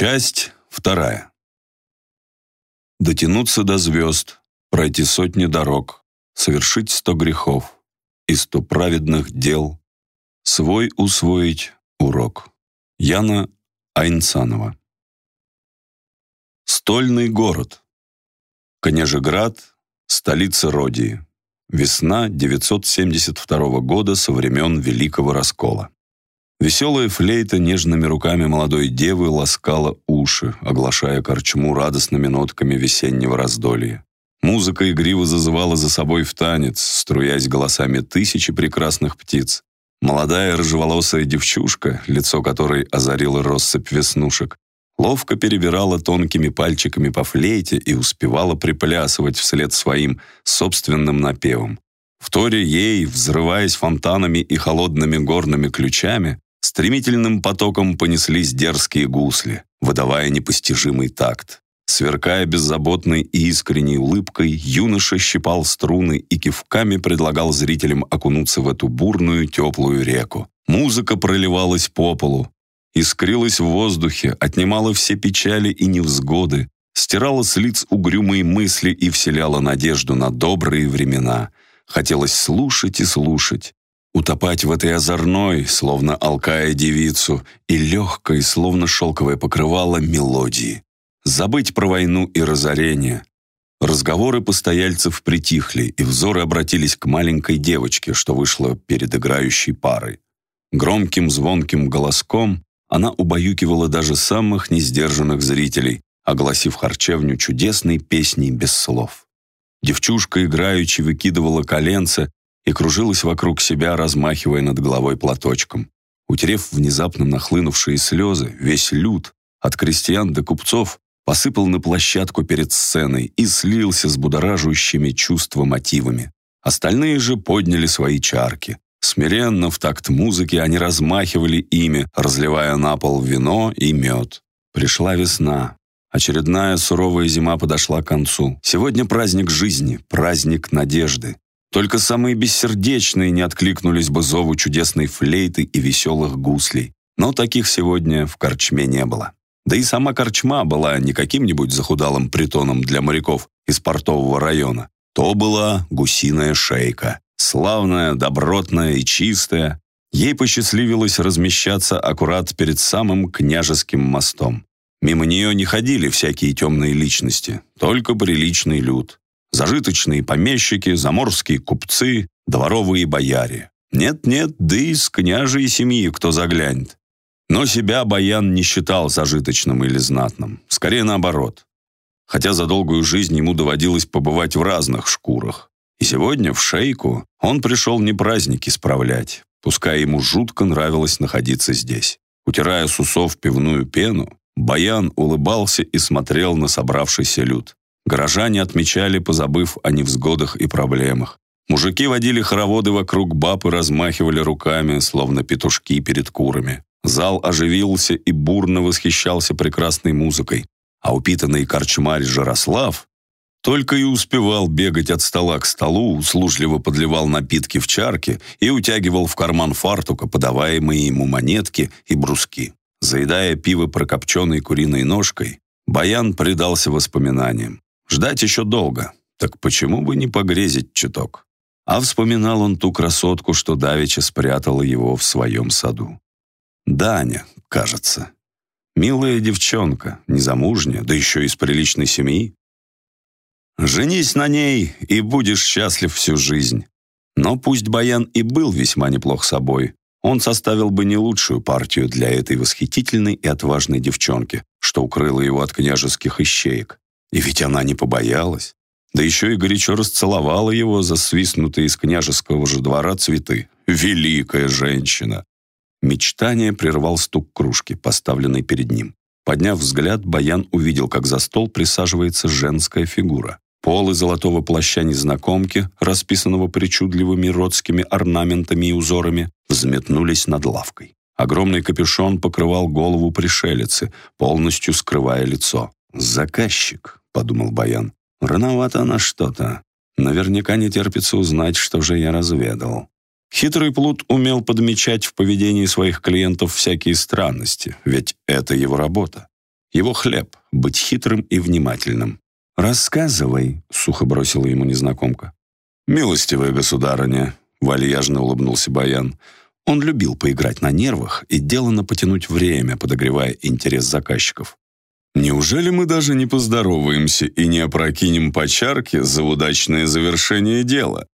Часть вторая. Дотянуться до звезд, пройти сотни дорог, совершить сто грехов и сто праведных дел, свой усвоить урок. Яна Айнцанова. Стольный город. Княжеград, столица Родии. Весна 972 года со времен Великого Раскола. Веселая флейта нежными руками молодой девы ласкала уши, оглашая корчму радостными нотками весеннего раздолья. Музыка игриво зазывала за собой в танец, струясь голосами тысячи прекрасных птиц. Молодая рыжеволосая девчушка, лицо которой озарила россыпь веснушек, ловко перебирала тонкими пальчиками по флейте и успевала приплясывать вслед своим собственным напевом. В торе ей, взрываясь фонтанами и холодными горными ключами, Стремительным потоком понеслись дерзкие гусли, выдавая непостижимый такт. Сверкая беззаботной и искренней улыбкой, юноша щипал струны и кивками предлагал зрителям окунуться в эту бурную теплую реку. Музыка проливалась по полу, искрилась в воздухе, отнимала все печали и невзгоды, стирала с лиц угрюмые мысли и вселяла надежду на добрые времена. Хотелось слушать и слушать, утопать в этой озорной, словно алкая девицу, и легкой, словно шелковое покрывало, мелодии. Забыть про войну и разорение. Разговоры постояльцев притихли, и взоры обратились к маленькой девочке, что вышла перед играющей парой. Громким звонким голоском она убаюкивала даже самых несдержанных зрителей, огласив харчевню чудесной песней без слов. Девчушка играючи выкидывала коленце и кружилась вокруг себя, размахивая над головой платочком. Утерев внезапно нахлынувшие слезы, весь люд, от крестьян до купцов, посыпал на площадку перед сценой и слился с будоражащими чувства мотивами. Остальные же подняли свои чарки. Смиренно в такт музыки они размахивали ими, разливая на пол вино и мед. Пришла весна. Очередная суровая зима подошла к концу. Сегодня праздник жизни, праздник надежды. Только самые бессердечные не откликнулись бы зову чудесной флейты и веселых гуслей. Но таких сегодня в корчме не было. Да и сама корчма была не каким-нибудь захудалым притоном для моряков из портового района. То была гусиная шейка. Славная, добротная и чистая. Ей посчастливилось размещаться аккурат перед самым княжеским мостом. Мимо нее не ходили всякие темные личности, только приличный люд. Зажиточные помещики, заморские купцы, дворовые бояре. Нет-нет, да и из княжей семьи кто заглянет. Но себя Баян не считал зажиточным или знатным. Скорее наоборот. Хотя за долгую жизнь ему доводилось побывать в разных шкурах. И сегодня в шейку он пришел не праздники справлять, пускай ему жутко нравилось находиться здесь. Утирая с усов пивную пену, Баян улыбался и смотрел на собравшийся люд. Горожане отмечали, позабыв о невзгодах и проблемах. Мужики водили хороводы вокруг баб и размахивали руками, словно петушки перед курами. Зал оживился и бурно восхищался прекрасной музыкой. А упитанный корчмарь Жарослав только и успевал бегать от стола к столу, услужливо подливал напитки в чарки и утягивал в карман фартука подаваемые ему монетки и бруски. Заедая пиво прокопченной куриной ножкой, Баян предался воспоминаниям. Ждать еще долго, так почему бы не погрезить чуток? А вспоминал он ту красотку, что давеча спрятала его в своем саду. Даня, кажется. Милая девчонка, незамужняя, да еще из приличной семьи. Женись на ней, и будешь счастлив всю жизнь. Но пусть Баян и был весьма неплох собой, он составил бы не лучшую партию для этой восхитительной и отважной девчонки, что укрыла его от княжеских ищеек. И ведь она не побоялась. Да еще и горячо расцеловала его за свистнутые из княжеского же двора цветы. Великая женщина! Мечтание прервал стук кружки, поставленной перед ним. Подняв взгляд, Баян увидел, как за стол присаживается женская фигура. Полы золотого плаща незнакомки, расписанного причудливыми родскими орнаментами и узорами, взметнулись над лавкой. Огромный капюшон покрывал голову пришелицы, полностью скрывая лицо. «Заказчик», — подумал Баян. «Рановато на что-то. Наверняка не терпится узнать, что же я разведал». Хитрый плут умел подмечать в поведении своих клиентов всякие странности, ведь это его работа. Его хлеб — быть хитрым и внимательным. «Рассказывай», — сухо бросила ему незнакомка. «Милостивая государыня», — вальяжно улыбнулся Баян. Он любил поиграть на нервах и делано потянуть время, подогревая интерес заказчиков. «Неужели мы даже не поздороваемся и не опрокинем по чарке за удачное завершение дела?»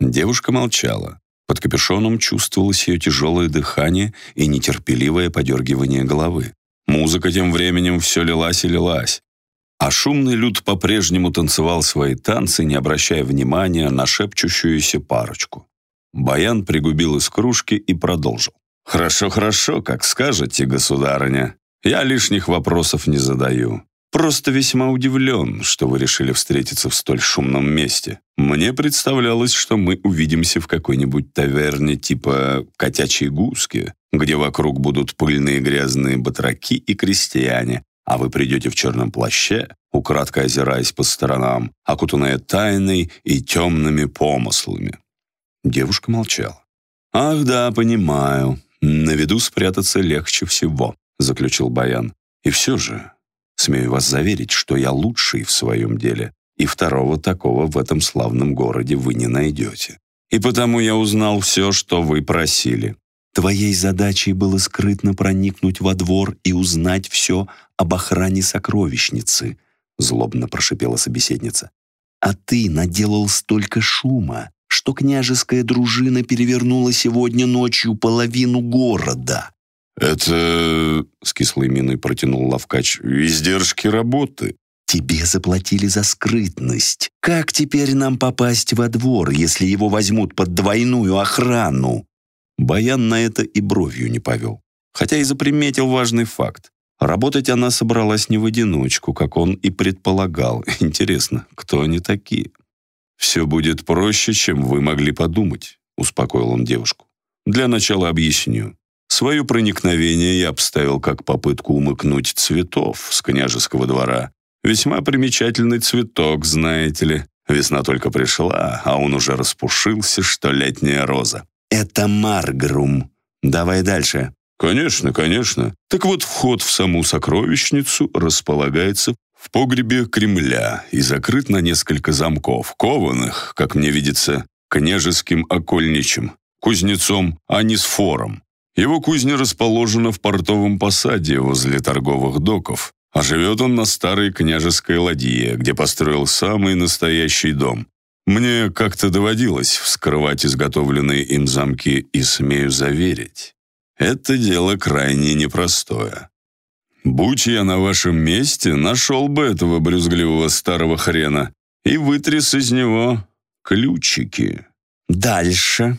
Девушка молчала. Под капюшоном чувствовалось ее тяжелое дыхание и нетерпеливое подергивание головы. Музыка тем временем все лилась и лилась. А шумный люд по-прежнему танцевал свои танцы, не обращая внимания на шепчущуюся парочку. Баян пригубил из кружки и продолжил. «Хорошо, хорошо, как скажете, государыня. Я лишних вопросов не задаю. Просто весьма удивлен, что вы решили встретиться в столь шумном месте. Мне представлялось, что мы увидимся в какой-нибудь таверне типа «Котячьи гуски», где вокруг будут пыльные грязные батраки и крестьяне, а вы придете в черном плаще, украдкой озираясь по сторонам, окутанная тайной и темными помыслами». Девушка молчала. «Ах да, понимаю. На виду спрятаться легче всего», — заключил Баян. «И все же, смею вас заверить, что я лучший в своем деле, и второго такого в этом славном городе вы не найдете. И потому я узнал все, что вы просили. Твоей задачей было скрытно проникнуть во двор и узнать все об охране сокровищницы», — злобно прошипела собеседница. «А ты наделал столько шума, что княжеская дружина перевернула сегодня ночью половину города». «Это...» — с кислой миной протянул Лавкач. «Издержки работы». «Тебе заплатили за скрытность. Как теперь нам попасть во двор, если его возьмут под двойную охрану?» Баян на это и бровью не повел. Хотя и заприметил важный факт. Работать она собралась не в одиночку, как он и предполагал. Интересно, кто они такие? «Все будет проще, чем вы могли подумать», — успокоил он девушку. «Для начала объясню. Свое проникновение я обставил как попытку умыкнуть цветов с княжеского двора. Весьма примечательный цветок, знаете ли. Весна только пришла, а он уже распушился, что летняя роза. Это маргрум. Давай дальше. Конечно, конечно. Так вот, вход в саму сокровищницу располагается в погребе Кремля и закрыт на несколько замков, кованых, как мне видится, княжеским окольничем, кузнецом Анисфором. Его кузня расположена в портовом посаде возле торговых доков, а живет он на старой княжеской ладье, где построил самый настоящий дом. Мне как-то доводилось вскрывать изготовленные им замки, и смею заверить, это дело крайне непростое. Будь я на вашем месте, нашел бы этого брюзгливого старого хрена и вытряс из него ключики. Дальше,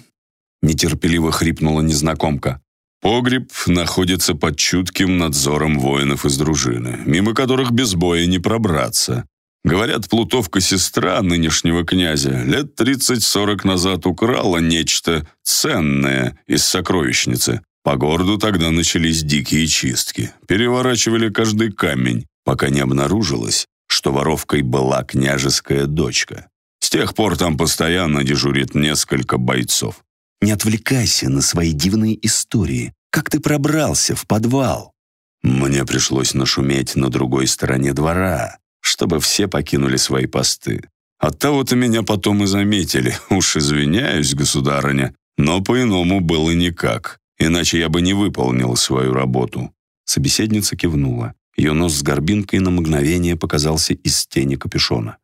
нетерпеливо хрипнула незнакомка. Погреб находится под чутким надзором воинов из дружины, мимо которых без боя не пробраться. Говорят, плутовка-сестра нынешнего князя лет 30-40 назад украла нечто ценное из сокровищницы, по городу тогда начались дикие чистки. Переворачивали каждый камень, пока не обнаружилось, что воровкой была княжеская дочка. С тех пор там постоянно дежурит несколько бойцов. «Не отвлекайся на свои дивные истории. Как ты пробрался в подвал?» Мне пришлось нашуметь на другой стороне двора, чтобы все покинули свои посты. Оттого-то меня потом и заметили. Уж извиняюсь, государыня, но по-иному было никак иначе я бы не выполнил свою работу». Собеседница кивнула. Ее нос с горбинкой на мгновение показался из тени капюшона.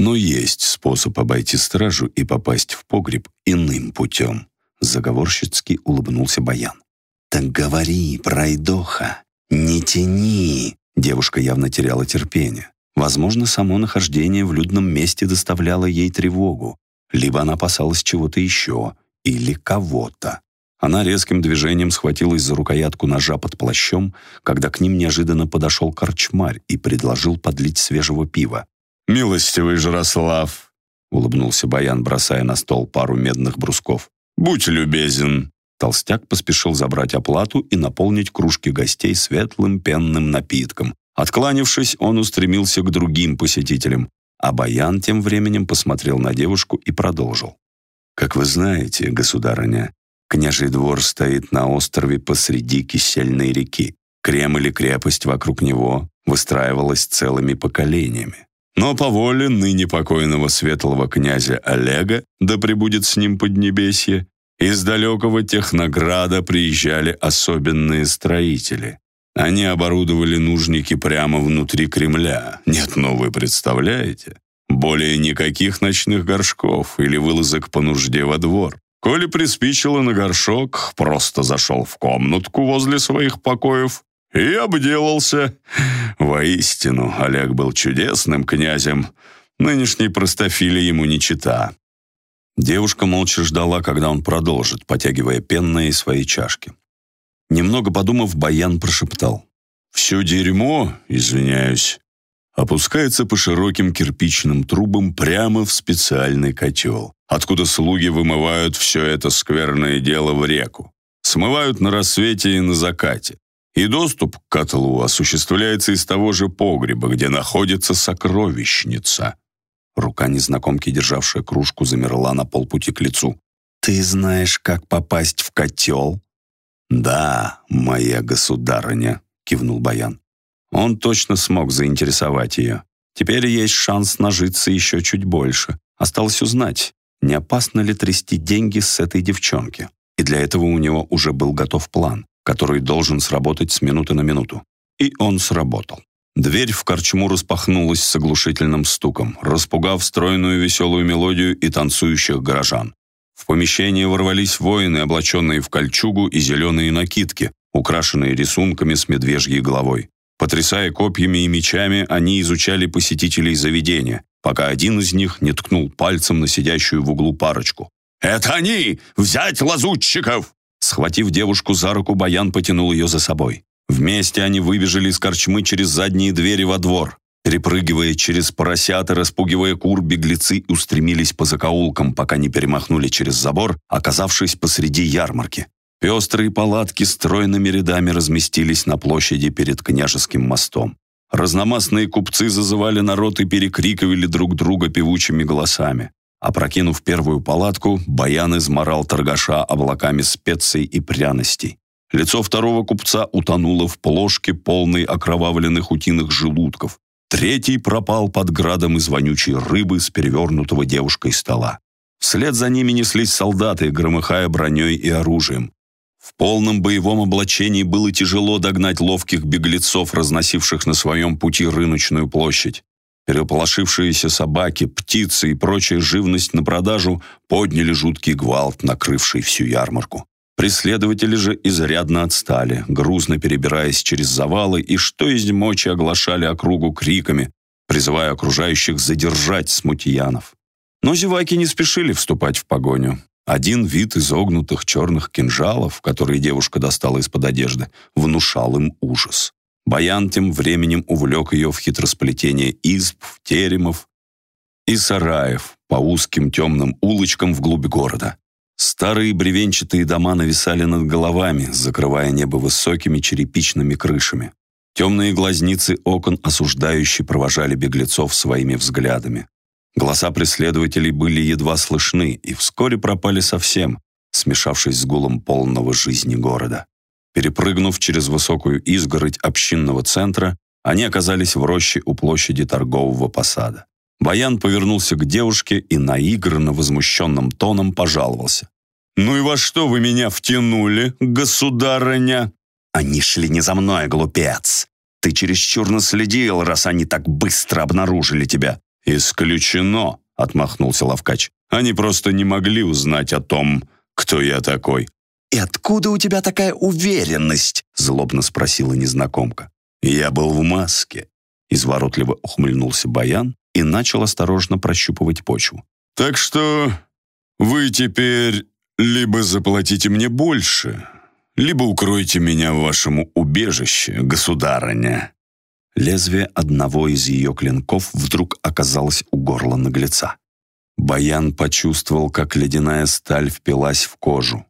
«Но есть способ обойти стражу и попасть в погреб иным путем», заговорщицки улыбнулся Баян. «Так говори, пройдоха, не тяни!» Девушка явно теряла терпение. Возможно, само нахождение в людном месте доставляло ей тревогу, либо она опасалась чего-то еще или кого-то. Она резким движением схватилась за рукоятку ножа под плащом, когда к ним неожиданно подошел корчмарь и предложил подлить свежего пива. «Милостивый Жирослав!» — улыбнулся Баян, бросая на стол пару медных брусков. «Будь любезен!» Толстяк поспешил забрать оплату и наполнить кружки гостей светлым пенным напитком. Откланившись, он устремился к другим посетителям, а Баян тем временем посмотрел на девушку и продолжил. «Как вы знаете, государыня, Княжий двор стоит на острове посреди кисельной реки. Кремль и крепость вокруг него выстраивалась целыми поколениями. Но по воле ныне покойного светлого князя Олега, да пребудет с ним поднебесье, из далекого Технограда приезжали особенные строители. Они оборудовали нужники прямо внутри Кремля. Нет, ну вы представляете? Более никаких ночных горшков или вылазок по нужде во двор. Коли приспичило на горшок, просто зашел в комнатку возле своих покоев и обделался. Воистину, Олег был чудесным князем. Нынешней простофили ему не чита. Девушка молча ждала, когда он продолжит, потягивая пенные своей чашки. Немного подумав, Баян прошептал. «Все дерьмо, извиняюсь, опускается по широким кирпичным трубам прямо в специальный котел, откуда слуги вымывают все это скверное дело в реку. Смывают на рассвете и на закате. И доступ к котлу осуществляется из того же погреба, где находится сокровищница. Рука незнакомки, державшая кружку, замерла на полпути к лицу. «Ты знаешь, как попасть в котел?» «Да, моя государыня», — кивнул Баян. Он точно смог заинтересовать ее. Теперь есть шанс нажиться еще чуть больше. Осталось узнать, не опасно ли трясти деньги с этой девчонки. И для этого у него уже был готов план, который должен сработать с минуты на минуту. И он сработал. Дверь в корчму распахнулась с оглушительным стуком, распугав стройную веселую мелодию и танцующих горожан. В помещение ворвались воины, облаченные в кольчугу и зеленые накидки, украшенные рисунками с медвежьей головой. Потрясая копьями и мечами, они изучали посетителей заведения, пока один из них не ткнул пальцем на сидящую в углу парочку. «Это они! Взять лазутчиков!» Схватив девушку за руку, Баян потянул ее за собой. Вместе они выбежали из корчмы через задние двери во двор. Перепрыгивая через поросят и распугивая кур, беглецы устремились по закоулкам, пока не перемахнули через забор, оказавшись посреди ярмарки. Пестрые палатки стройными рядами разместились на площади перед княжеским мостом. Разномастные купцы зазывали народ и перекрикивали друг друга певучими голосами. Опрокинув первую палатку, Баян изморал торгаша облаками специй и пряностей. Лицо второго купца утонуло в плошке, полной окровавленных утиных желудков. Третий пропал под градом из вонючей рыбы с перевернутого девушкой стола. Вслед за ними неслись солдаты, громыхая броней и оружием. В полном боевом облачении было тяжело догнать ловких беглецов, разносивших на своем пути рыночную площадь. Переполошившиеся собаки, птицы и прочая живность на продажу подняли жуткий гвалт, накрывший всю ярмарку. Преследователи же изрядно отстали, грузно перебираясь через завалы и что из мочи оглашали округу криками, призывая окружающих задержать смутьянов. Но зеваки не спешили вступать в погоню. Один вид изогнутых черных кинжалов, которые девушка достала из-под одежды, внушал им ужас. Баян тем временем увлек ее в хитросплетение изб, теремов и сараев по узким темным улочкам вглубь города. Старые бревенчатые дома нависали над головами, закрывая небо высокими черепичными крышами. Темные глазницы окон осуждающие провожали беглецов своими взглядами. Голоса преследователей были едва слышны и вскоре пропали совсем, смешавшись с гулом полного жизни города. Перепрыгнув через высокую изгородь общинного центра, они оказались в роще у площади торгового посада. Баян повернулся к девушке и наигранно возмущенным тоном пожаловался. «Ну и во что вы меня втянули, государыня?» «Они шли не за мной, глупец. Ты чересчур наследил, раз они так быстро обнаружили тебя». «Исключено», — отмахнулся Лавкач. «Они просто не могли узнать о том, кто я такой». «И откуда у тебя такая уверенность?» — злобно спросила незнакомка. «Я был в маске», — изворотливо ухмыльнулся Баян и начал осторожно прощупывать почву. «Так что вы теперь либо заплатите мне больше, либо укройте меня в вашем убежище, государыня». Лезвие одного из ее клинков вдруг оказалось у горла наглеца. Баян почувствовал, как ледяная сталь впилась в кожу.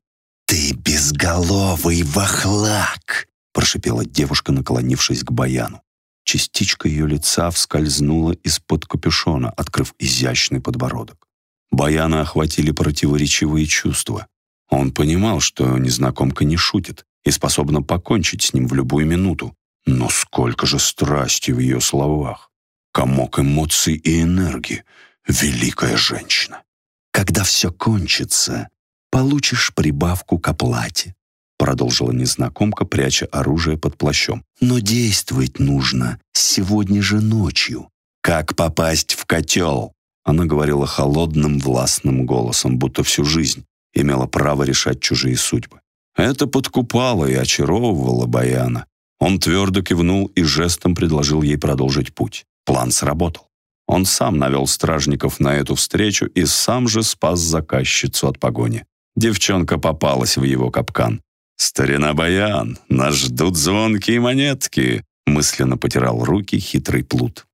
«Ты безголовый вахлак!» — прошипела девушка, наклонившись к Баяну. Частичка ее лица вскользнула из-под капюшона, открыв изящный подбородок. Баяна охватили противоречивые чувства. Он понимал, что незнакомка не шутит, и способна покончить с ним в любую минуту. Но сколько же страсти в ее словах! Комок эмоций и энергии. Великая женщина! Когда все кончится, получишь прибавку к оплате продолжила незнакомка, пряча оружие под плащом. «Но действовать нужно сегодня же ночью. Как попасть в котел?» Она говорила холодным, властным голосом, будто всю жизнь имела право решать чужие судьбы. Это подкупало и очаровывало Баяна. Он твердо кивнул и жестом предложил ей продолжить путь. План сработал. Он сам навел стражников на эту встречу и сам же спас заказчицу от погони. Девчонка попалась в его капкан. «Старина Баян, нас ждут звонкие монетки», мысленно потирал руки хитрый плут.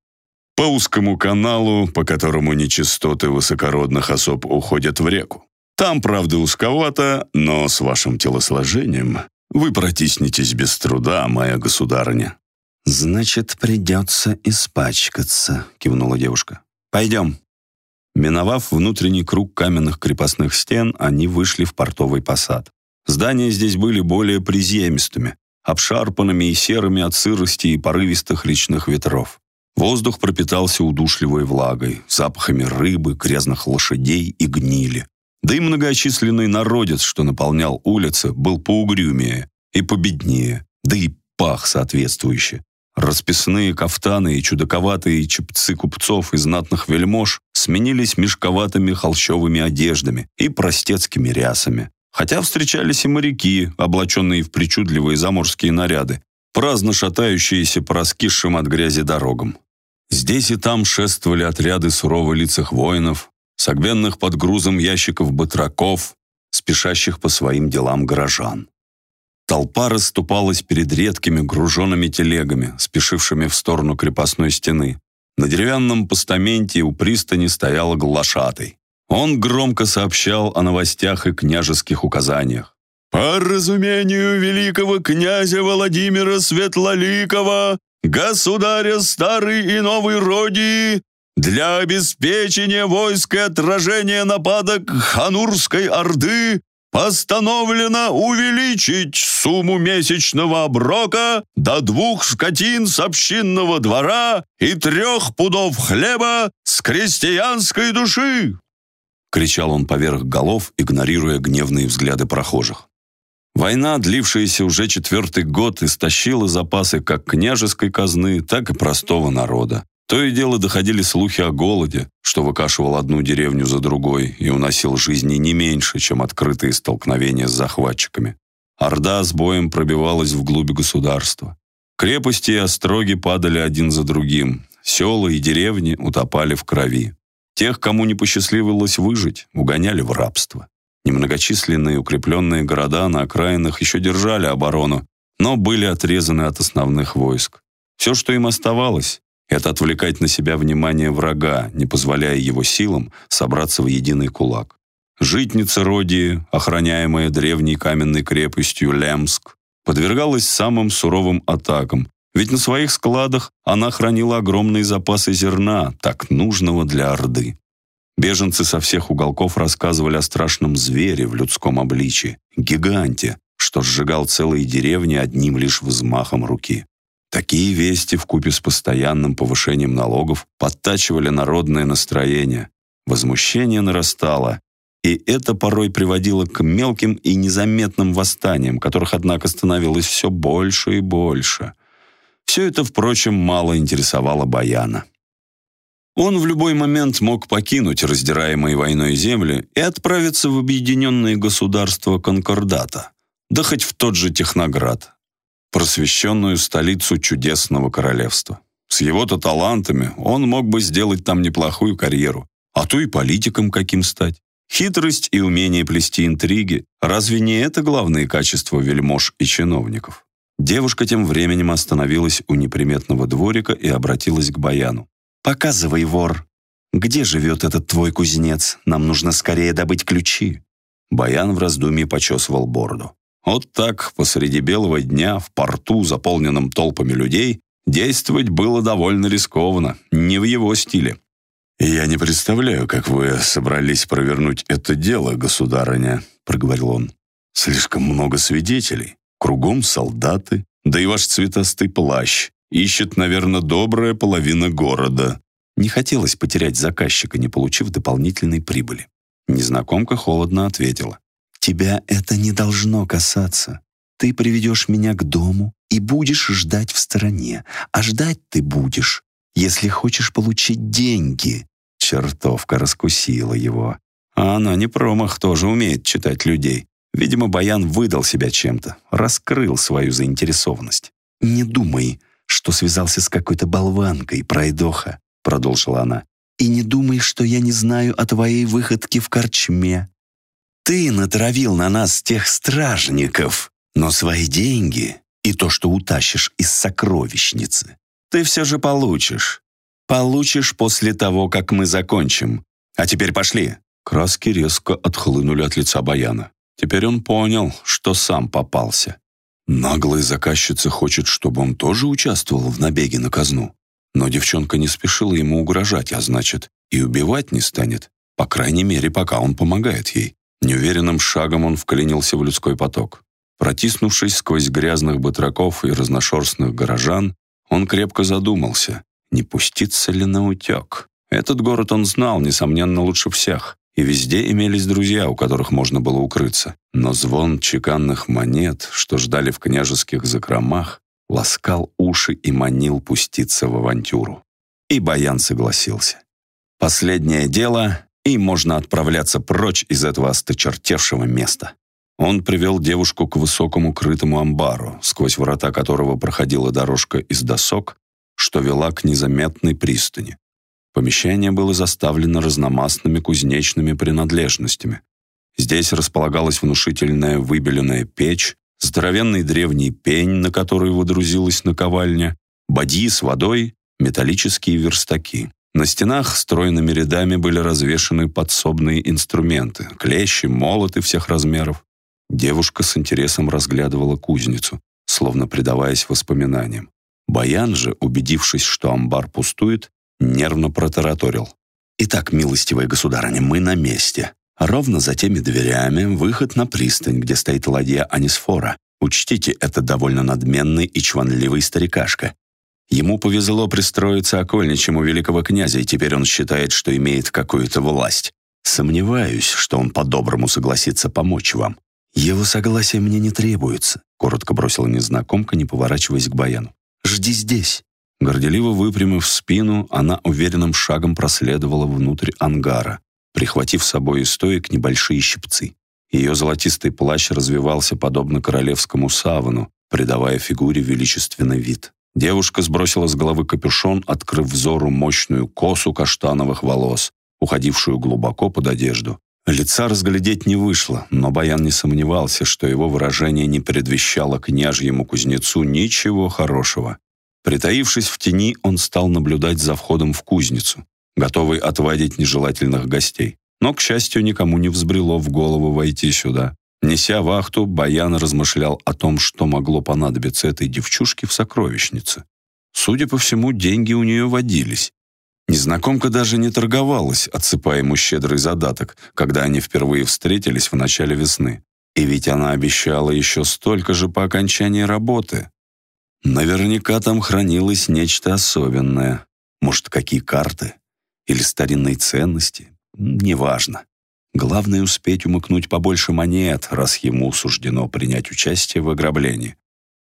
«По узкому каналу, по которому нечистоты высокородных особ уходят в реку. Там, правда, узковато, но с вашим телосложением вы протиснетесь без труда, моя государыня». «Значит, придется испачкаться», — кивнула девушка. «Пойдем». Миновав внутренний круг каменных крепостных стен, они вышли в портовый посад. Здания здесь были более приземистыми, обшарпанными и серыми от сырости и порывистых речных ветров. Воздух пропитался удушливой влагой, запахами рыбы, грязных лошадей и гнили. Да и многочисленный народец, что наполнял улицы, был поугрюмее и победнее, да и пах соответствующе. Расписные кафтаны и чудаковатые чепцы купцов и знатных вельмож сменились мешковатыми холщовыми одеждами и простецкими рясами. Хотя встречались и моряки, облаченные в причудливые заморские наряды, праздно шатающиеся по раскисшим от грязи дорогам. Здесь и там шествовали отряды сурово лицах воинов, согбенных под грузом ящиков батраков, спешащих по своим делам горожан. Толпа расступалась перед редкими груженными телегами, спешившими в сторону крепостной стены. На деревянном постаменте у пристани стояла глашатай. Он громко сообщал о новостях и княжеских указаниях. «По разумению великого князя Владимира Светлоликова, государя старой и новой Родии, для обеспечения войск и отражения нападок Ханурской Орды постановлено увеличить сумму месячного оброка до двух скотин с общинного двора и трех пудов хлеба с крестьянской души кричал он поверх голов, игнорируя гневные взгляды прохожих. Война, длившаяся уже четвертый год, истощила запасы как княжеской казны, так и простого народа. То и дело доходили слухи о голоде, что выкашивал одну деревню за другой и уносил жизни не меньше, чем открытые столкновения с захватчиками. Орда с боем пробивалась вглубь государства. Крепости и остроги падали один за другим, села и деревни утопали в крови. Тех, кому не посчастливилось выжить, угоняли в рабство. Немногочисленные укрепленные города на окраинах еще держали оборону, но были отрезаны от основных войск. Все, что им оставалось, это отвлекать на себя внимание врага, не позволяя его силам собраться в единый кулак. Житница Родии, охраняемая древней каменной крепостью Лемск, подвергалась самым суровым атакам, ведь на своих складах она хранила огромные запасы зерна, так нужного для Орды. Беженцы со всех уголков рассказывали о страшном звере в людском обличии, гиганте, что сжигал целые деревни одним лишь взмахом руки. Такие вести вкупе с постоянным повышением налогов подтачивали народное настроение. Возмущение нарастало, и это порой приводило к мелким и незаметным восстаниям, которых, однако, становилось все больше и больше – все это, впрочем, мало интересовало Баяна. Он в любой момент мог покинуть раздираемые войной земли и отправиться в объединенные государства Конкордата, да хоть в тот же Техноград, просвещенную столицу чудесного королевства. С его-то талантами он мог бы сделать там неплохую карьеру, а то и политиком каким стать. Хитрость и умение плести интриги – разве не это главные качества вельмож и чиновников? Девушка тем временем остановилась у неприметного дворика и обратилась к Баяну. «Показывай, вор. Где живет этот твой кузнец? Нам нужно скорее добыть ключи». Баян в раздумье почесывал бороду. Вот так, посреди белого дня, в порту, заполненном толпами людей, действовать было довольно рискованно, не в его стиле. «Я не представляю, как вы собрались провернуть это дело, государыня», — проговорил он. «Слишком много свидетелей. Кругом солдаты, да и ваш цветастый плащ. Ищет, наверное, добрая половина города. Не хотелось потерять заказчика, не получив дополнительной прибыли. Незнакомка холодно ответила. «Тебя это не должно касаться. Ты приведешь меня к дому и будешь ждать в стороне. А ждать ты будешь, если хочешь получить деньги». Чертовка раскусила его. А она не промах, тоже умеет читать людей. Видимо, Баян выдал себя чем-то, раскрыл свою заинтересованность. «Не думай, что связался с какой-то болванкой, пройдоха», продолжила она. «И не думай, что я не знаю о твоей выходке в корчме. Ты натравил на нас тех стражников, но свои деньги и то, что утащишь из сокровищницы, ты все же получишь. Получишь после того, как мы закончим. А теперь пошли». Краски резко отхлынули от лица Баяна. Теперь он понял, что сам попался. Наглая заказчица хочет, чтобы он тоже участвовал в набеге на казну. Но девчонка не спешила ему угрожать, а значит, и убивать не станет. По крайней мере, пока он помогает ей. Неуверенным шагом он вклинился в людской поток. Протиснувшись сквозь грязных батраков и разношерстных горожан, он крепко задумался, не пуститься ли на утек. Этот город он знал, несомненно, лучше всех и везде имелись друзья, у которых можно было укрыться. Но звон чеканных монет, что ждали в княжеских закромах, ласкал уши и манил пуститься в авантюру. И Баян согласился. Последнее дело, и можно отправляться прочь из этого осточертевшего места. Он привел девушку к высокому крытому амбару, сквозь врата которого проходила дорожка из досок, что вела к незаметной пристани. Помещение было заставлено разномастными кузнечными принадлежностями. Здесь располагалась внушительная выбеленная печь, здоровенный древний пень, на который водрузилась наковальня, бадьи с водой, металлические верстаки. На стенах стройными рядами были развешаны подсобные инструменты, клещи, молоты всех размеров. Девушка с интересом разглядывала кузницу, словно предаваясь воспоминаниям. Баян же, убедившись, что амбар пустует, нервно протараторил. «Итак, милостивая государыня, мы на месте. Ровно за теми дверями выход на пристань, где стоит ладья Анисфора. Учтите, это довольно надменный и чванливый старикашка. Ему повезло пристроиться окольничему великого князя, и теперь он считает, что имеет какую-то власть. Сомневаюсь, что он по-доброму согласится помочь вам. Его согласие мне не требуется», — коротко бросила незнакомка, не поворачиваясь к Баяну. «Жди здесь». Горделиво выпрямив спину, она уверенным шагом проследовала внутрь ангара, прихватив с собой из стоек небольшие щипцы. Ее золотистый плащ развивался подобно королевскому савану, придавая фигуре величественный вид. Девушка сбросила с головы капюшон, открыв взору мощную косу каштановых волос, уходившую глубоко под одежду. Лица разглядеть не вышло, но Баян не сомневался, что его выражение не предвещало княжьему кузнецу ничего хорошего. Притаившись в тени, он стал наблюдать за входом в кузницу, готовый отводить нежелательных гостей. Но, к счастью, никому не взбрело в голову войти сюда. Неся вахту, Баян размышлял о том, что могло понадобиться этой девчушке в сокровищнице. Судя по всему, деньги у нее водились. Незнакомка даже не торговалась, отсыпая ему щедрый задаток, когда они впервые встретились в начале весны. И ведь она обещала еще столько же по окончании работы. Наверняка там хранилось нечто особенное. Может, какие карты? Или старинные ценности? Неважно. Главное успеть умыкнуть побольше монет, раз ему суждено принять участие в ограблении.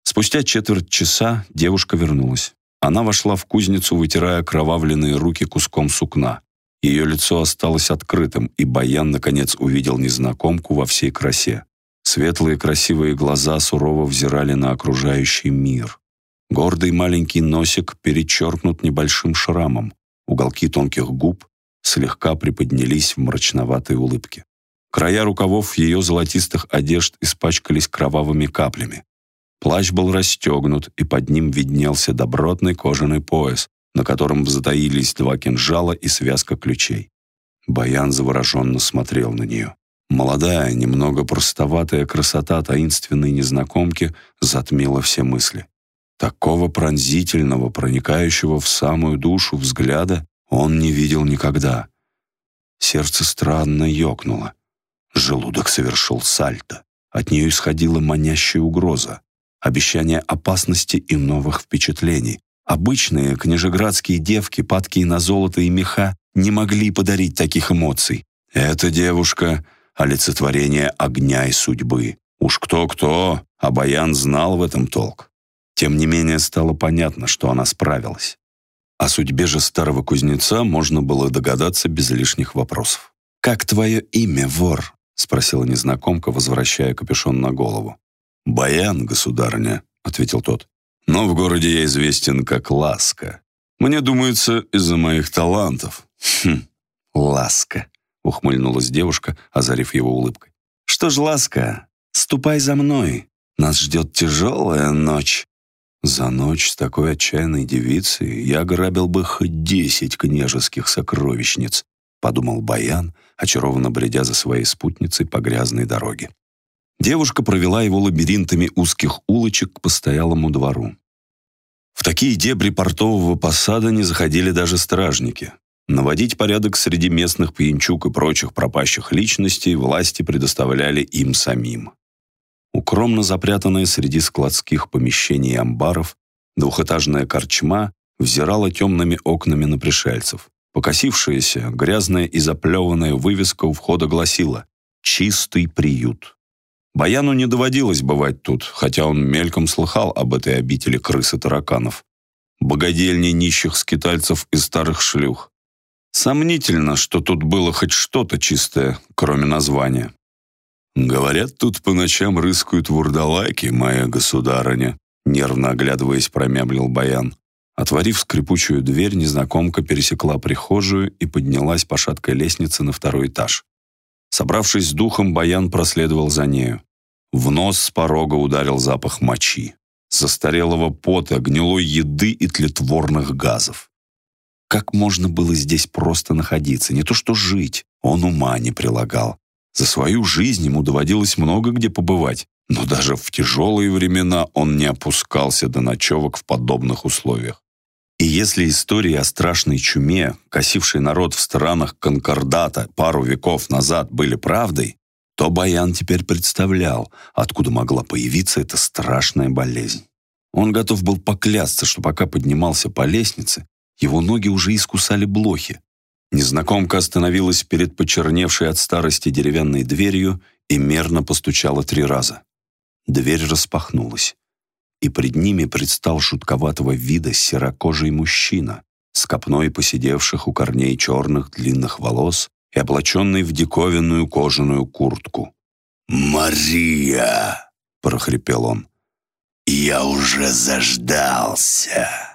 Спустя четверть часа девушка вернулась. Она вошла в кузницу, вытирая кровавленные руки куском сукна. Ее лицо осталось открытым, и Баян, наконец, увидел незнакомку во всей красе. Светлые красивые глаза сурово взирали на окружающий мир. Гордый маленький носик перечеркнут небольшим шрамом. Уголки тонких губ слегка приподнялись в мрачноватой улыбке. Края рукавов ее золотистых одежд испачкались кровавыми каплями. Плащ был расстегнут, и под ним виднелся добротный кожаный пояс, на котором затаились два кинжала и связка ключей. Баян завороженно смотрел на нее. Молодая, немного простоватая красота таинственной незнакомки затмила все мысли. Такого пронзительного, проникающего в самую душу взгляда он не видел никогда. Сердце странно ёкнуло. Желудок совершил сальто. От нее исходила манящая угроза, обещание опасности и новых впечатлений. Обычные княжеградские девки, падкие на золото и меха, не могли подарить таких эмоций. Эта девушка — олицетворение огня и судьбы. Уж кто-кто, а Баян знал в этом толк. Тем не менее, стало понятно, что она справилась. О судьбе же старого кузнеца можно было догадаться без лишних вопросов. «Как твое имя, вор?» — спросила незнакомка, возвращая капюшон на голову. «Баян, государыня», — ответил тот. «Но в городе я известен как Ласка. Мне думается, из-за моих талантов». «Хм, Ласка», — ухмыльнулась девушка, озарив его улыбкой. «Что ж, Ласка, ступай за мной. Нас ждет тяжелая ночь». За ночь с такой отчаянной девицей я грабил бы хоть десять княжеских сокровищниц, подумал Баян, очарованно бредя за своей спутницей по грязной дороге. Девушка провела его лабиринтами узких улочек к постоялому двору. В такие дебри портового посада не заходили даже стражники. Наводить порядок среди местных пьянчук и прочих пропащих личностей власти предоставляли им самим. Укромно запрятанная среди складских помещений и амбаров, двухэтажная корчма взирала темными окнами на пришельцев. Покосившаяся, грязная и заплеванная вывеска у входа гласила «Чистый приют». Баяну не доводилось бывать тут, хотя он мельком слыхал об этой обители крыс и тараканов. Богодельни нищих скитальцев и старых шлюх. Сомнительно, что тут было хоть что-то чистое, кроме названия. «Говорят, тут по ночам рыскают вурдалаки, моя государыня», нервно оглядываясь, промямлил Баян. Отворив скрипучую дверь, незнакомка пересекла прихожую и поднялась по шаткой лестнице на второй этаж. Собравшись с духом, Баян проследовал за нею. В нос с порога ударил запах мочи, застарелого пота, гнилой еды и тлетворных газов. Как можно было здесь просто находиться, не то что жить, он ума не прилагал. За свою жизнь ему доводилось много где побывать, но даже в тяжелые времена он не опускался до ночевок в подобных условиях. И если истории о страшной чуме, косившей народ в странах Конкордата пару веков назад, были правдой, то Баян теперь представлял, откуда могла появиться эта страшная болезнь. Он готов был поклясться, что пока поднимался по лестнице, его ноги уже искусали блохи, Незнакомка остановилась перед почерневшей от старости деревянной дверью и мерно постучала три раза. Дверь распахнулась, и пред ними предстал шутковатого вида серокожий мужчина с копной посидевших у корней черных длинных волос и облаченный в диковинную кожаную куртку. «Мария!» — прохрипел он. «Я уже заждался!»